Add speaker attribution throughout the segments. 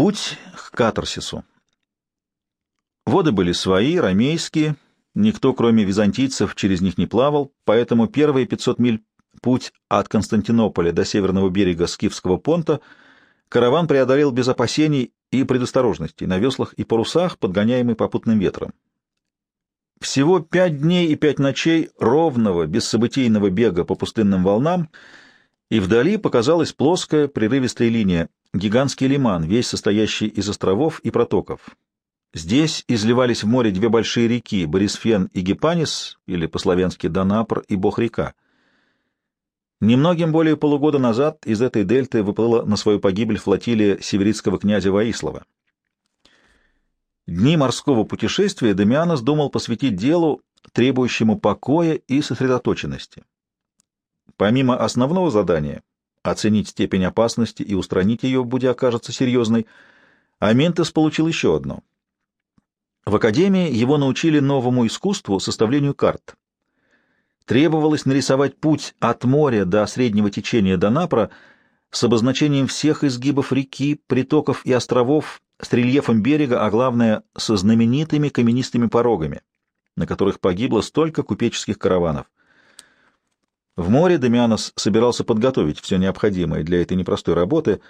Speaker 1: Путь к катарсису. Воды были свои, ромейские, никто, кроме византийцев, через них не плавал, поэтому первые 500 миль путь от Константинополя до северного берега Скифского понта караван преодолел без опасений и предосторожностей на веслах и парусах, подгоняемый попутным ветром. Всего пять дней и пять ночей ровного, бессобытийного бега по пустынным волнам, и вдали показалась плоская прерывистая линия, гигантский лиман, весь состоящий из островов и протоков. Здесь изливались в море две большие реки — Борисфен и Гипанис, или по-славянски Донапр и Бог-река. Немногим более полугода назад из этой дельты выплыла на свою погибель флотилия северицкого князя Ваислава. Дни морского путешествия Дамианос думал посвятить делу, требующему покоя и сосредоточенности. Помимо основного задания — оценить степень опасности и устранить ее, будь окажется серьезной, Аментес получил еще одно. В академии его научили новому искусству составлению карт. Требовалось нарисовать путь от моря до среднего течения Донапра с обозначением всех изгибов реки, притоков и островов, с рельефом берега, а главное, со знаменитыми каменистыми порогами, на которых погибло столько купеческих караванов. В море Дамианос собирался подготовить все необходимое для этой непростой работы,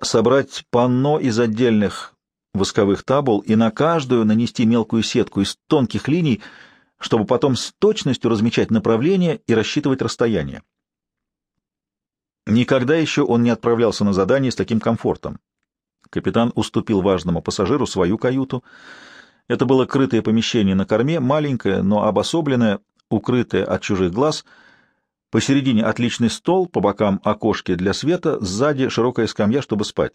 Speaker 1: собрать панно из отдельных восковых табул и на каждую нанести мелкую сетку из тонких линий, чтобы потом с точностью размечать направление и рассчитывать расстояние. Никогда еще он не отправлялся на задание с таким комфортом. Капитан уступил важному пассажиру свою каюту. Это было крытое помещение на корме, маленькое, но обособленное, укрытое от чужих глаз. Посередине отличный стол, по бокам окошки для света, сзади широкая скамья, чтобы спать.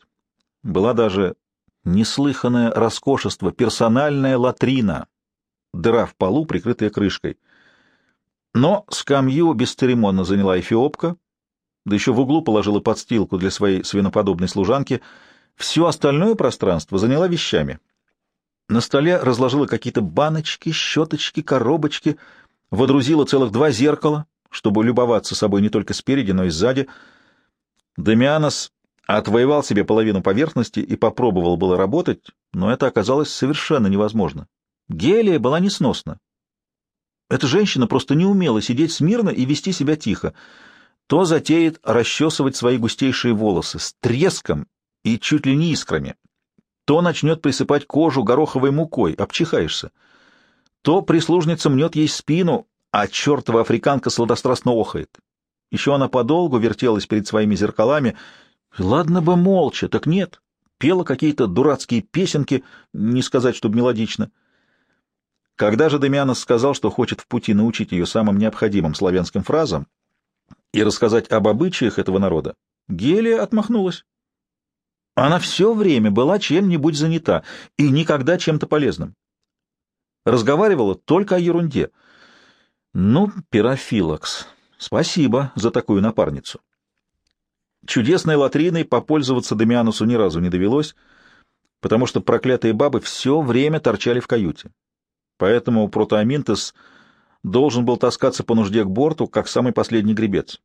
Speaker 1: Была даже неслыханное роскошество, персональная латрина, дыра в полу, прикрытая крышкой. Но скамью бесцеремонно заняла эфиопка, да еще в углу положила подстилку для своей свиноподобной служанки — все остальное пространство заняла вещами. На столе разложила какие-то баночки, щеточки, коробочки, водрузила целых два зеркала, чтобы любоваться собой не только спереди, но и сзади. Демианос отвоевал себе половину поверхности и попробовал было работать, но это оказалось совершенно невозможно. Гелия была несносна. Эта женщина просто не умела сидеть смирно и вести себя тихо. То затеет расчесывать свои густейшие волосы с треском и чуть ли не искрами. То начнет присыпать кожу гороховой мукой, обчихаешься. То прислужница мнет ей спину, а чертова африканка сладострастно охает. Еще она подолгу вертелась перед своими зеркалами. Ладно бы молча, так нет. Пела какие-то дурацкие песенки, не сказать, чтобы мелодично. Когда же Демианос сказал, что хочет в пути научить ее самым необходимым славянским фразам и рассказать об обычаях этого народа, Гелия отмахнулась. Она все время была чем-нибудь занята и никогда чем-то полезным. Разговаривала только о ерунде. Ну, пирофилакс, спасибо за такую напарницу. Чудесной латриной попользоваться Дамианусу ни разу не довелось, потому что проклятые бабы все время торчали в каюте. Поэтому протоаминтес должен был таскаться по нужде к борту, как самый последний гребец.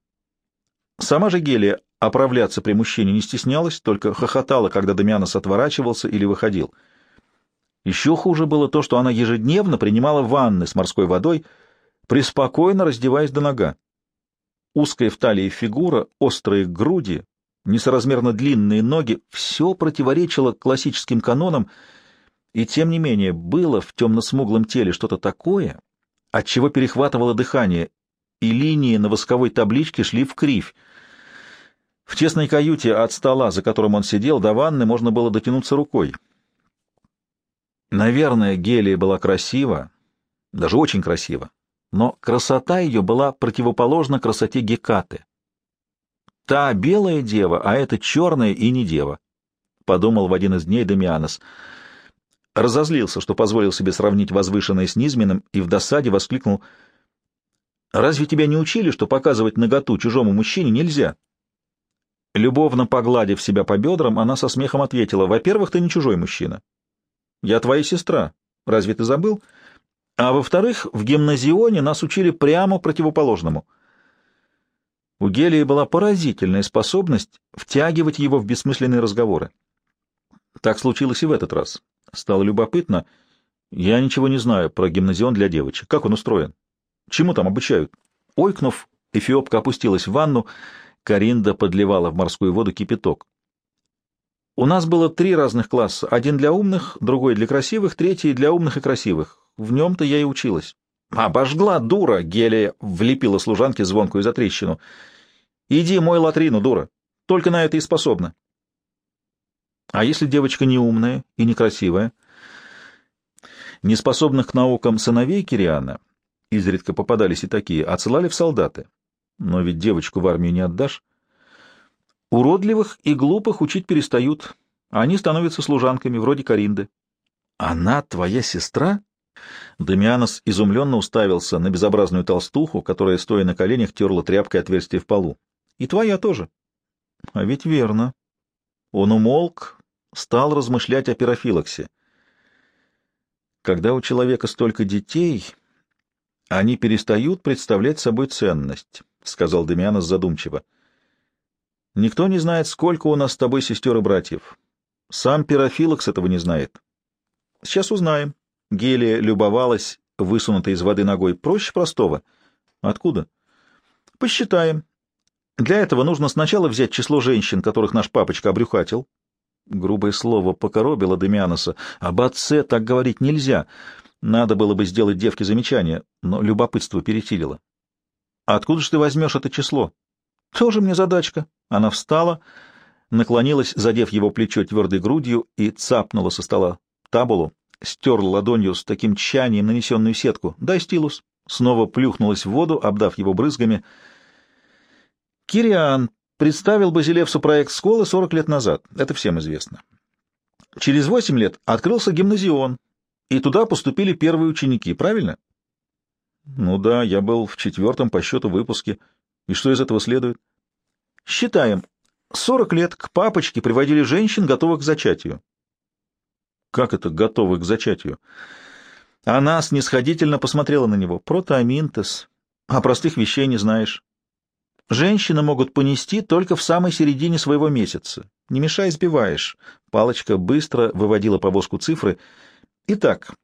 Speaker 1: Сама же Гелия оправляться при мужчине не стеснялась, только хохотала, когда Дамианос отворачивался или выходил. Еще хуже было то, что она ежедневно принимала ванны с морской водой, преспокойно раздеваясь до нога. Узкая в талии фигура, острые груди, несоразмерно длинные ноги — все противоречило классическим канонам, и тем не менее было в темно-смуглом теле что-то такое, от чего перехватывало дыхание, и линии на восковой табличке шли в кривь, в тесной каюте от стола, за которым он сидел, до ванны можно было дотянуться рукой. Наверное, Гелия была красива, даже очень красива, но красота ее была противоположна красоте Гекаты. Та белая дева, а эта черная и не дева, — подумал в один из дней Демианос. Разозлился, что позволил себе сравнить возвышенное с низменным, и в досаде воскликнул — Разве тебя не учили, что показывать наготу чужому мужчине нельзя? Любовно погладив себя по бедрам, она со смехом ответила, «Во-первых, ты не чужой мужчина. Я твоя сестра. Разве ты забыл? А во-вторых, в гимназионе нас учили прямо противоположному». У Гелии была поразительная способность втягивать его в бессмысленные разговоры. Так случилось и в этот раз. Стало любопытно. Я ничего не знаю про гимназион для девочек. Как он устроен? Чему там обучают? Ойкнув, эфиопка опустилась в ванну. Каринда подливала в морскую воду кипяток. У нас было три разных класса. Один для умных, другой для красивых, третий для умных и красивых. В нем-то я и училась. «Обожгла, дура!» — Гелия влепила служанке звонкую затрещину. «Иди мой латрину, дура. Только на это и способна». «А если девочка неумная и некрасивая?» Неспособных к наукам сыновей Кириана, изредка попадались и такие, отсылали в солдаты. Но ведь девочку в армию не отдашь. Уродливых и глупых учить перестают, они становятся служанками, вроде Каринды. «Она твоя сестра?» Дамианос изумленно уставился на безобразную толстуху, которая, стоя на коленях, терла тряпкой отверстие в полу. — И твоя тоже. — А ведь верно. Он умолк, стал размышлять о пирофилаксе. Когда у человека столько детей, они перестают представлять собой ценность, — сказал Дамианос задумчиво. — Никто не знает, сколько у нас с тобой сестер и братьев. Сам пирофилакс этого не знает. — Сейчас узнаем. Гелия любовалась высунутой из воды ногой. Проще простого. Откуда? Посчитаем. Для этого нужно сначала взять число женщин, которых наш папочка обрюхатил. Грубое слово покоробило Демианоса. Об отце так говорить нельзя. Надо было бы сделать девке замечание, но любопытство пересилило. Откуда же ты возьмешь это число? Тоже мне задачка. Она встала, наклонилась, задев его плечо твердой грудью, и цапнула со стола табулу стер ладонью с таким тщанием нанесенную сетку. «Дай стилус». Снова плюхнулась в воду, обдав его брызгами. Кириан представил Базилевсу проект школы 40 лет назад. Это всем известно. Через 8 лет открылся гимназион, и туда поступили первые ученики, правильно? Ну да, я был в четвертом по счету выпуске. И что из этого следует? Считаем. 40 лет к папочке приводили женщин, готовых к зачатию. Как это готовы к зачатию? Она снисходительно посмотрела на него. Протоаминтес. А простых вещей не знаешь. Женщины могут понести только в самой середине своего месяца. Не мешай, сбиваешь. Палочка быстро выводила по воску цифры. Итак,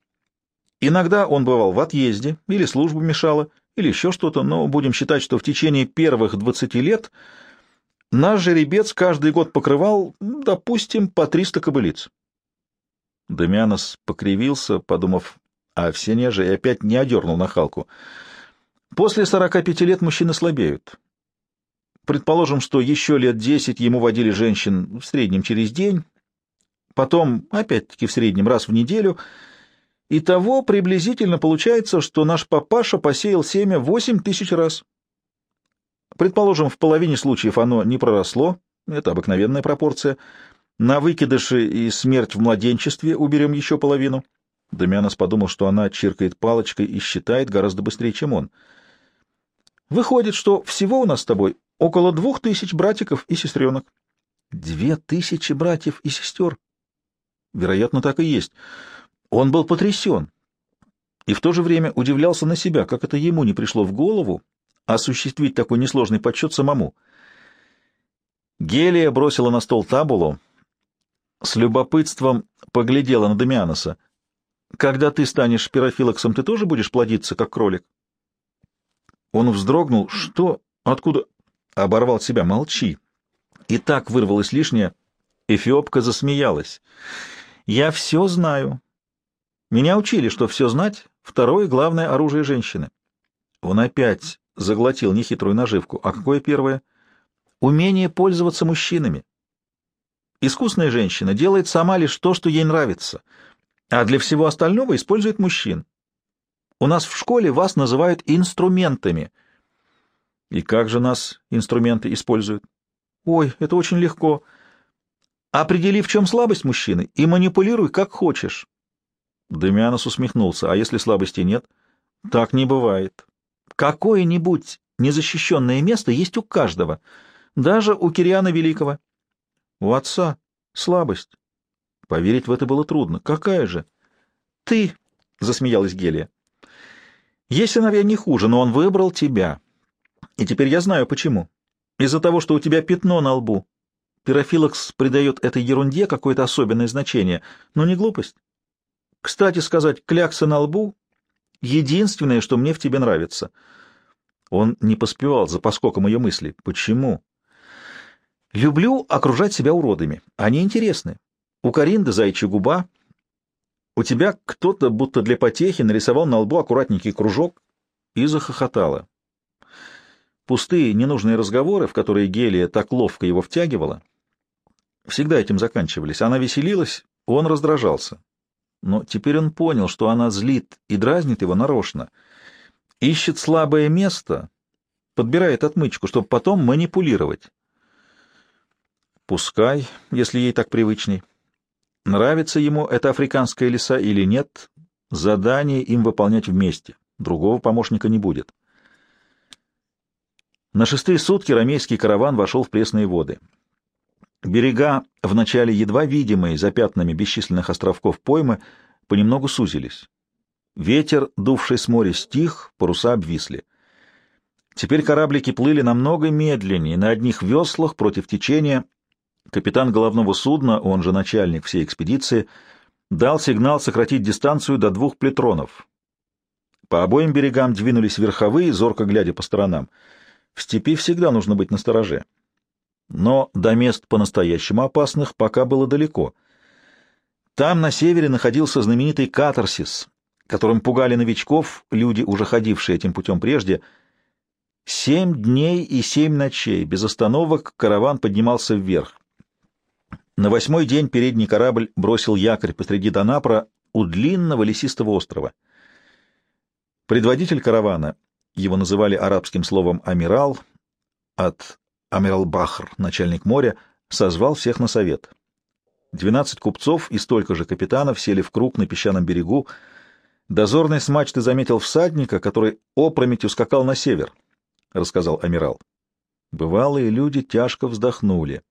Speaker 1: иногда он бывал в отъезде, или служба мешала, или еще что-то, но будем считать, что в течение первых двадцати лет наш жеребец каждый год покрывал, допустим, по триста кобылиц. Демианос покривился, подумав о всенеже, и опять не одернул нахалку. После сорока пяти лет мужчины слабеют. Предположим, что еще лет десять ему водили женщин в среднем через день, потом, опять-таки, в среднем раз в неделю. и того приблизительно получается, что наш папаша посеял семя восемь тысяч раз. Предположим, в половине случаев оно не проросло, это обыкновенная пропорция, на выкидыши и смерть в младенчестве уберем еще половину. Дамианос подумал, что она чиркает палочкой и считает гораздо быстрее, чем он. Выходит, что всего у нас с тобой около двух тысяч братиков и сестренок. Две тысячи братьев и сестер? Вероятно, так и есть. Он был потрясен и в то же время удивлялся на себя, как это ему не пришло в голову осуществить такой несложный подсчет самому. Гелия бросила на стол табулу, с любопытством поглядела на Дамианоса. «Когда ты станешь пирофилоксом, ты тоже будешь плодиться, как кролик?» Он вздрогнул. «Что? Откуда?» Оборвал себя. «Молчи!» И так вырвалось лишнее. Эфиопка засмеялась. «Я все знаю. Меня учили, что все знать — второе главное оружие женщины». Он опять заглотил нехитрую наживку. А какое первое? Умение пользоваться мужчинами. Искусная женщина делает сама лишь то, что ей нравится, а для всего остального использует мужчин. У нас в школе вас называют инструментами. И как же нас инструменты используют? Ой, это очень легко. Определи, в чем слабость мужчины, и манипулируй, как хочешь. Демианос усмехнулся. А если слабости нет? Так не бывает. Какое-нибудь незащищенное место есть у каждого, даже у Кириана Великого. У отца слабость. Поверить в это было трудно. Какая же? Ты, — засмеялась Гелия. Есть сыновья не хуже, но он выбрал тебя. И теперь я знаю, почему. Из-за того, что у тебя пятно на лбу. пирофилакс придает этой ерунде какое-то особенное значение, но не глупость. Кстати сказать, клякса на лбу — единственное, что мне в тебе нравится. Он не поспевал за поскоком ее мысли. Почему? Люблю окружать себя уродами. Они интересны. У Каринды зайчья губа. У тебя кто-то, будто для потехи, нарисовал на лбу аккуратненький кружок и захохотала. Пустые, ненужные разговоры, в которые Гелия так ловко его втягивала, всегда этим заканчивались. Она веселилась, он раздражался. Но теперь он понял, что она злит и дразнит его нарочно. Ищет слабое место, подбирает отмычку, чтобы потом манипулировать. Пускай, если ей так привычней. Нравится ему эта африканская леса или нет, задание им выполнять вместе. Другого помощника не будет. На шестые сутки рамейский караван вошел в пресные воды. Берега, вначале едва видимые за пятнами бесчисленных островков поймы, понемногу сузились. Ветер, дувший с моря, стих, паруса обвисли. Теперь кораблики плыли намного медленнее, на одних веслах против течения. Капитан головного судна, он же начальник всей экспедиции, дал сигнал сократить дистанцию до двух плетронов. По обоим берегам двинулись верховые, зорко глядя по сторонам — в степи всегда нужно быть настороже. Но до мест по-настоящему опасных пока было далеко. Там, на севере, находился знаменитый катарсис, которым пугали новичков, люди, уже ходившие этим путем прежде. Семь дней и семь ночей без остановок караван поднимался вверх. На восьмой день передний корабль бросил якорь посреди Донапра у длинного лесистого острова. Предводитель каравана, его называли арабским словом «амирал», от «амирал-бахр», начальник моря, созвал всех на совет. Двенадцать купцов и столько же капитанов сели в круг на песчаном берегу. Дозорный с мачты заметил всадника, который опрометью скакал на север, — рассказал амирал. Бывалые люди тяжко вздохнули.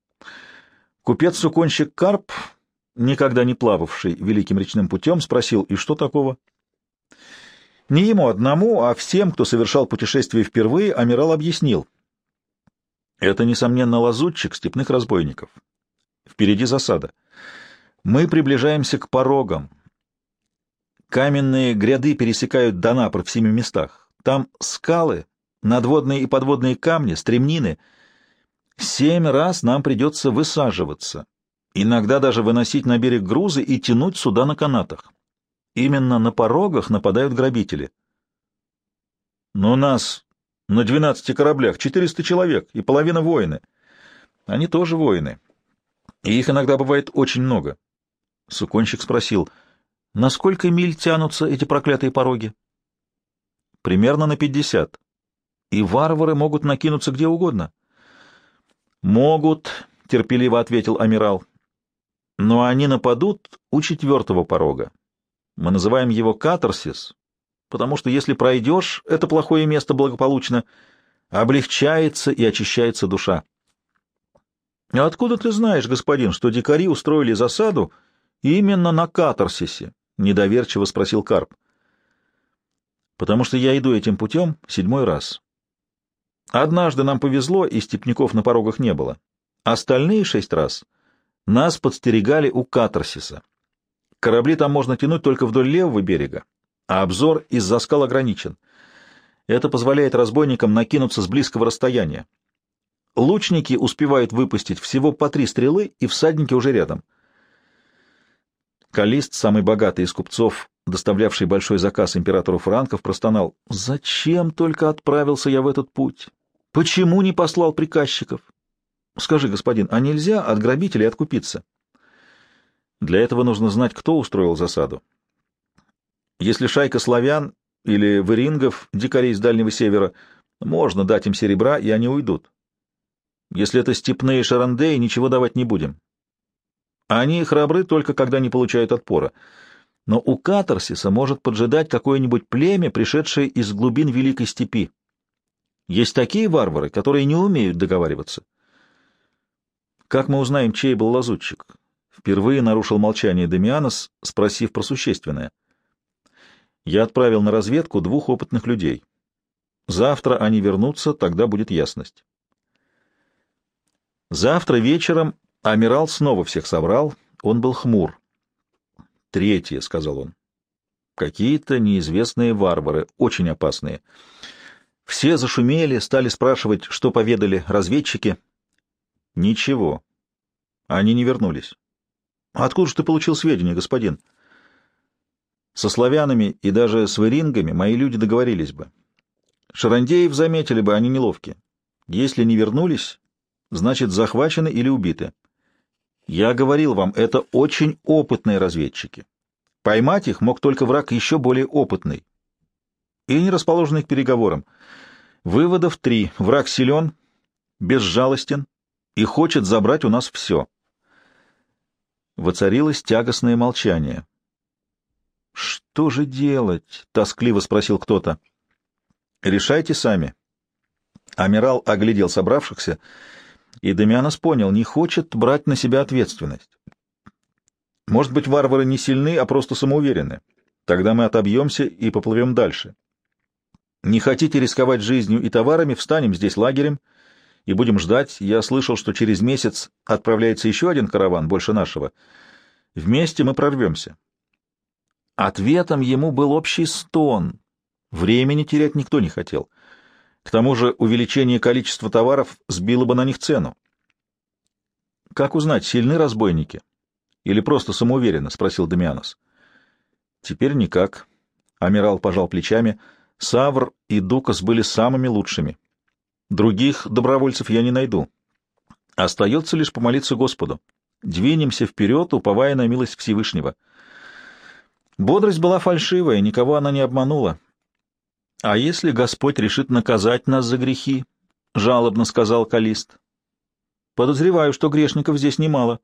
Speaker 1: Купец-суконщик Карп, никогда не плававший великим речным путем, спросил, и что такого? — не ему одному, а всем, кто совершал путешествие впервые, Амирал объяснил. Это, несомненно, лазутчик степных разбойников. Впереди засада. Мы приближаемся к порогам. Каменные гряды пересекают Донапр в семи местах. Там скалы, надводные и подводные камни, стремнины. Семь раз нам придется высаживаться, иногда даже выносить на берег грузы и тянуть суда на канатах. Именно на порогах нападают грабители. Но нас на двенадцати кораблях четыреста человек, и половина воины. Они тоже воины. И их иногда бывает очень много. Суконщик спросил, на сколько миль тянутся эти проклятые пороги? Примерно на пятьдесят. И варвары могут накинуться где угодно. Могут, терпеливо ответил амирал. Но они нападут у четвертого порога. Мы называем его катарсис, потому что если пройдешь это плохое место благополучно, облегчается и очищается душа. — А откуда ты знаешь, господин, что дикари устроили засаду именно на катарсисе? — недоверчиво спросил Карп. — Потому что я иду этим путем седьмой раз. Однажды нам повезло, и степняков на порогах не было. Остальные шесть раз нас подстерегали у катарсиса. Корабли там можно тянуть только вдоль левого берега, а обзор из-за скал ограничен. Это позволяет разбойникам накинуться с близкого расстояния. Лучники успевают выпустить всего по три стрелы, и всадники уже рядом. Калист, самый богатый из купцов, доставлявший большой заказ императору франков, простонал. «Зачем только отправился я в этот путь? Почему не послал приказчиков? Скажи, господин, а нельзя от грабителей откупиться?» Для этого нужно знать, кто устроил засаду. Если шайка славян или варингов, дикарей с Дальнего Севера, можно дать им серебра, и они уйдут. Если это степные шарандеи, ничего давать не будем. Они храбры только когда не получают отпора. Но у катарсиса может поджидать какое-нибудь племя, пришедшее из глубин Великой Степи. Есть такие варвары, которые не умеют договариваться. Как мы узнаем, чей был лазутчик? Впервые нарушил молчание Демианос, спросив про существенное. Я отправил на разведку двух опытных людей. Завтра они вернутся, тогда будет ясность. Завтра вечером Амирал снова всех собрал, он был хмур. «Третье», — сказал он. «Какие-то неизвестные варвары, очень опасные». Все зашумели, стали спрашивать, что поведали разведчики. Ничего. Они не вернулись. Откуда же ты получил сведения, господин? Со славянами и даже с варингами мои люди договорились бы. Шарандеев заметили бы, они неловки. Если не вернулись, значит, захвачены или убиты. Я говорил вам, это очень опытные разведчики. Поймать их мог только враг еще более опытный и не расположенный к переговорам. Выводов три. Враг силен, безжалостен и хочет забрать у нас все. Воцарилось тягостное молчание. «Что же делать?» — тоскливо спросил кто-то. «Решайте сами». Амирал оглядел собравшихся, и Демианос понял, не хочет брать на себя ответственность. Может быть, варвары не сильны, а просто самоуверены. Тогда мы отобьемся и поплывем дальше. Не хотите рисковать жизнью и товарами, встанем здесь лагерем и будем ждать. Я слышал, что через месяц отправляется еще один караван, больше нашего. Вместе мы прорвемся. Ответом ему был общий стон. Времени терять никто не хотел. К тому же увеличение количества товаров сбило бы на них цену. «Как узнать, сильны разбойники? Или просто самоуверенно?» — спросил Демианос. «Теперь никак». Амирал пожал плечами — Савр и Дукас были самыми лучшими. Других добровольцев я не найду. Остается лишь помолиться Господу. Двинемся вперед, уповая на милость Всевышнего. Бодрость была фальшивая, никого она не обманула. — А если Господь решит наказать нас за грехи? — жалобно сказал Калист. — Подозреваю, что грешников здесь немало.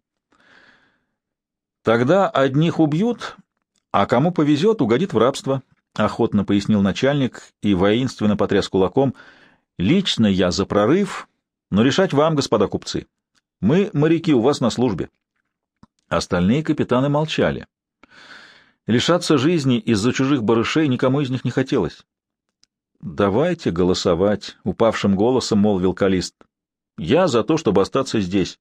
Speaker 1: — Тогда одних убьют, а кому повезет, угодит в рабство. — охотно пояснил начальник и воинственно потряс кулаком. — Лично я за прорыв, но решать вам, господа купцы. Мы, моряки, у вас на службе. Остальные капитаны молчали. Лишаться жизни из-за чужих барышей никому из них не хотелось. — Давайте голосовать, — упавшим голосом молвил Калист. — Я за то, чтобы остаться здесь.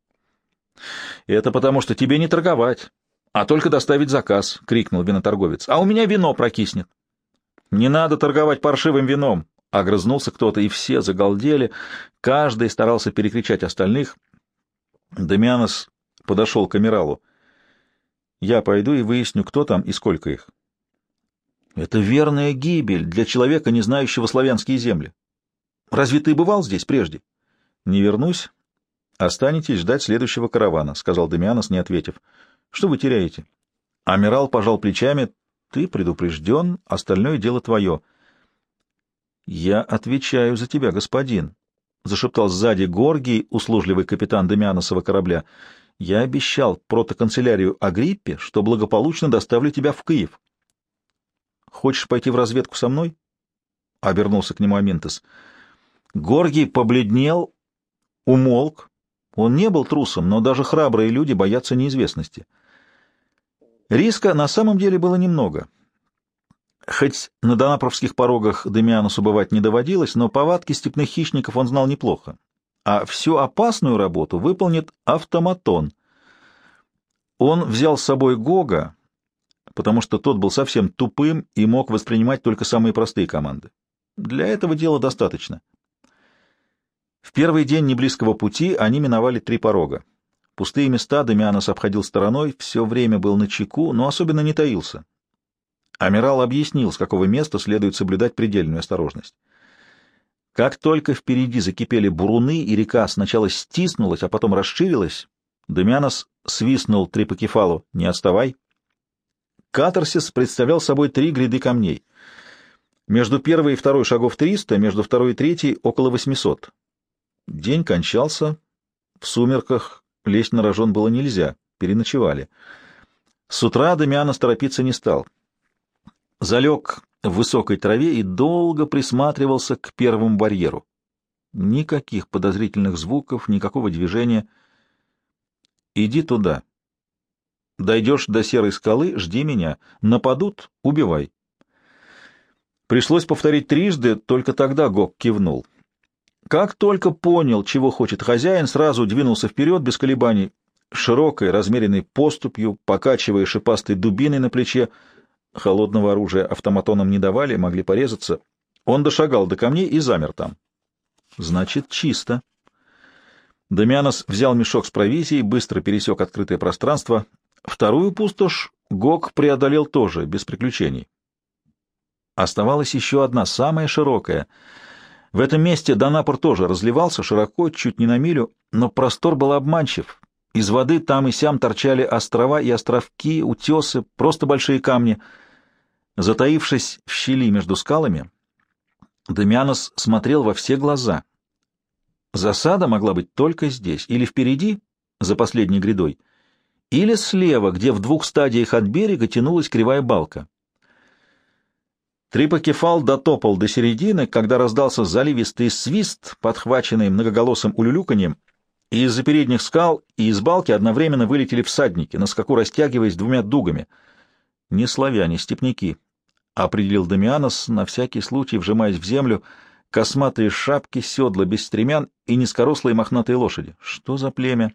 Speaker 1: — Это потому, что тебе не торговать, а только доставить заказ, — крикнул виноторговец. — А у меня вино прокиснет. «Не надо торговать паршивым вином!» — огрызнулся кто-то, и все загалдели. Каждый старался перекричать остальных. Дамианос подошел к Амиралу. «Я пойду и выясню, кто там и сколько их». «Это верная гибель для человека, не знающего славянские земли. Разве ты бывал здесь прежде?» «Не вернусь. Останетесь ждать следующего каравана», — сказал Дамианос, не ответив. «Что вы теряете?» Амирал пожал плечами, ты предупрежден, остальное дело твое. — Я отвечаю за тебя, господин, — зашептал сзади Горгий, услужливый капитан Демианосова корабля. — Я обещал протоканцелярию Агриппе, что благополучно доставлю тебя в Киев. — Хочешь пойти в разведку со мной? — обернулся к нему Аминтес. Горгий побледнел, умолк. Он не был трусом, но даже храбрые люди боятся неизвестности. — Риска на самом деле было немного. Хоть на донапровских порогах Демианусу бывать не доводилось, но повадки степных хищников он знал неплохо. А всю опасную работу выполнит автоматон. Он взял с собой Гога, потому что тот был совсем тупым и мог воспринимать только самые простые команды. Для этого дела достаточно. В первый день неблизкого пути они миновали три порога. Пустые места Демианос обходил стороной, все время был на чеку, но особенно не таился. Амирал объяснил, с какого места следует соблюдать предельную осторожность. Как только впереди закипели буруны, и река сначала стиснулась, а потом расширилась, Демианос свистнул Трипокефалу «Не отставай!». Катарсис представлял собой три гряды камней. Между первой и второй шагов 300, между второй и третьей — около 800. День кончался. В сумерках Лезть на рожон было нельзя, переночевали. С утра Дамианос торопиться не стал. Залег в высокой траве и долго присматривался к первому барьеру. Никаких подозрительных звуков, никакого движения. Иди туда. Дойдешь до серой скалы, жди меня. Нападут — убивай. Пришлось повторить трижды, только тогда Гок кивнул. Как только понял, чего хочет хозяин, сразу двинулся вперед без колебаний. широкой, размеренной поступью, покачивая шипастой дубиной на плече, холодного оружия автоматоном не давали, могли порезаться, он дошагал до камней и замер там. Значит, чисто. Дамианос взял мешок с провизией, быстро пересек открытое пространство. Вторую пустошь Гог преодолел тоже, без приключений. Оставалась еще одна, самая широкая. В этом месте Донапор тоже разливался широко, чуть не на милю, но простор был обманчив. Из воды там и сям торчали острова и островки, утесы, просто большие камни. Затаившись в щели между скалами, Дамианос смотрел во все глаза. Засада могла быть только здесь, или впереди, за последней грядой, или слева, где в двух стадиях от берега тянулась кривая балка. Трипокефал дотопал до середины, когда раздался заливистый свист, подхваченный многоголосым улюлюканьем, и из-за передних скал и из балки одновременно вылетели всадники, на скаку растягиваясь двумя дугами. Не славяне, степняки, — определил Дамианос, на всякий случай вжимаясь в землю, косматые шапки, седла без стремян и низкорослые мохнатые лошади. Что за племя?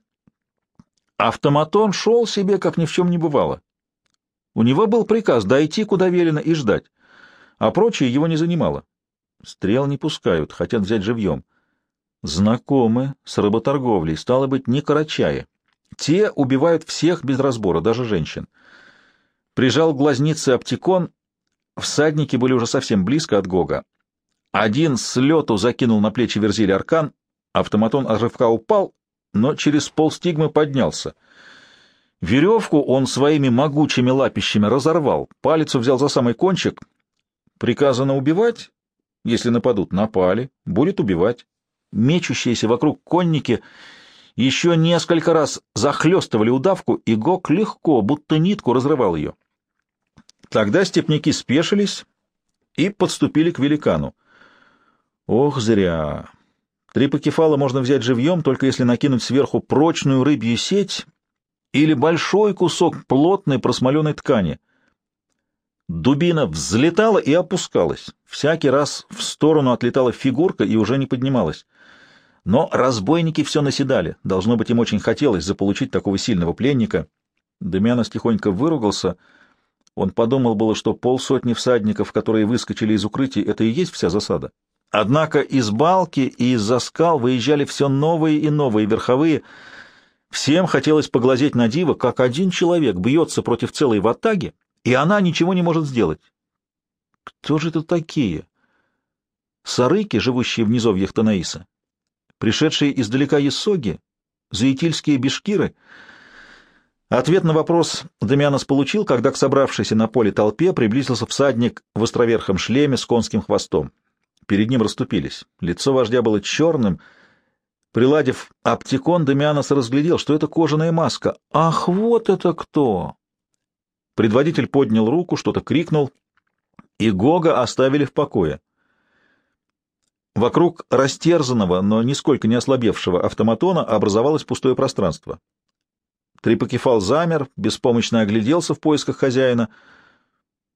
Speaker 1: Автоматон шел себе, как ни в чем не бывало. У него был приказ дойти, куда велено, и ждать, а прочее его не занимало. Стрел не пускают, хотят взять живьем. Знакомы с работорговлей, стало быть, не карачая. Те убивают всех без разбора, даже женщин. Прижал глазницы оптикон, всадники были уже совсем близко от Гога. Один с лету закинул на плечи Верзили аркан, автоматон от упал, но через полстигмы поднялся. Веревку он своими могучими лапищами разорвал, палец взял за самый кончик. Приказано убивать? Если нападут, напали, будет убивать. Мечущиеся вокруг конники еще несколько раз захлестывали удавку, и Гок легко, будто нитку, разрывал ее. Тогда степняки спешились и подступили к великану. Ох, зря! Три покефала можно взять живьем, только если накинуть сверху прочную рыбью сеть или большой кусок плотной просмоленной ткани. Дубина взлетала и опускалась. Всякий раз в сторону отлетала фигурка и уже не поднималась. Но разбойники все наседали. Должно быть, им очень хотелось заполучить такого сильного пленника. Демьянос тихонько выругался. Он подумал было, что полсотни всадников, которые выскочили из укрытий, это и есть вся засада. Однако из балки и из-за скал выезжали все новые и новые верховые. Всем хотелось поглазеть на диво, как один человек бьется против целой ватаги, и она ничего не может сделать. Кто же это такие? Сарыки, живущие в низовьях Танаиса? Пришедшие издалека Есоги? Заитильские бешкиры? Ответ на вопрос Дамианос получил, когда к собравшейся на поле толпе приблизился всадник в островерхом шлеме с конским хвостом. Перед ним расступились. Лицо вождя было черным. Приладив оптикон, Дамианос разглядел, что это кожаная маска. «Ах, вот это кто!» Предводитель поднял руку, что-то крикнул, и Гога оставили в покое. Вокруг растерзанного, но нисколько не ослабевшего автоматона образовалось пустое пространство. Трипокефал замер, беспомощно огляделся в поисках хозяина —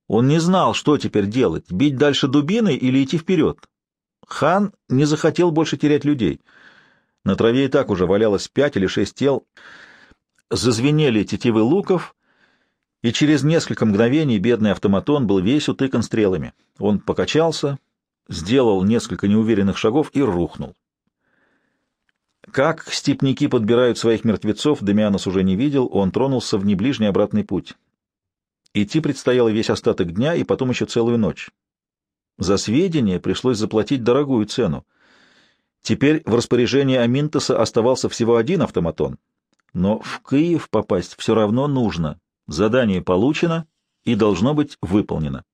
Speaker 1: он не знал, что теперь делать, бить дальше дубиной или идти вперед. Хан не захотел больше терять людей. На траве и так уже валялось пять или шесть тел. Зазвенели тетивы луков, и через несколько мгновений бедный автоматон был весь утыкан стрелами. Он покачался, сделал несколько неуверенных шагов и рухнул. Как степняки подбирают своих мертвецов, Демианос уже не видел, он тронулся в неближний обратный путь. Идти предстояло весь остаток дня и потом еще целую ночь. За сведения пришлось заплатить дорогую цену. Теперь в распоряжении Аминтоса оставался всего один автоматон. Но в Киев попасть все равно нужно. Задание получено и должно быть выполнено.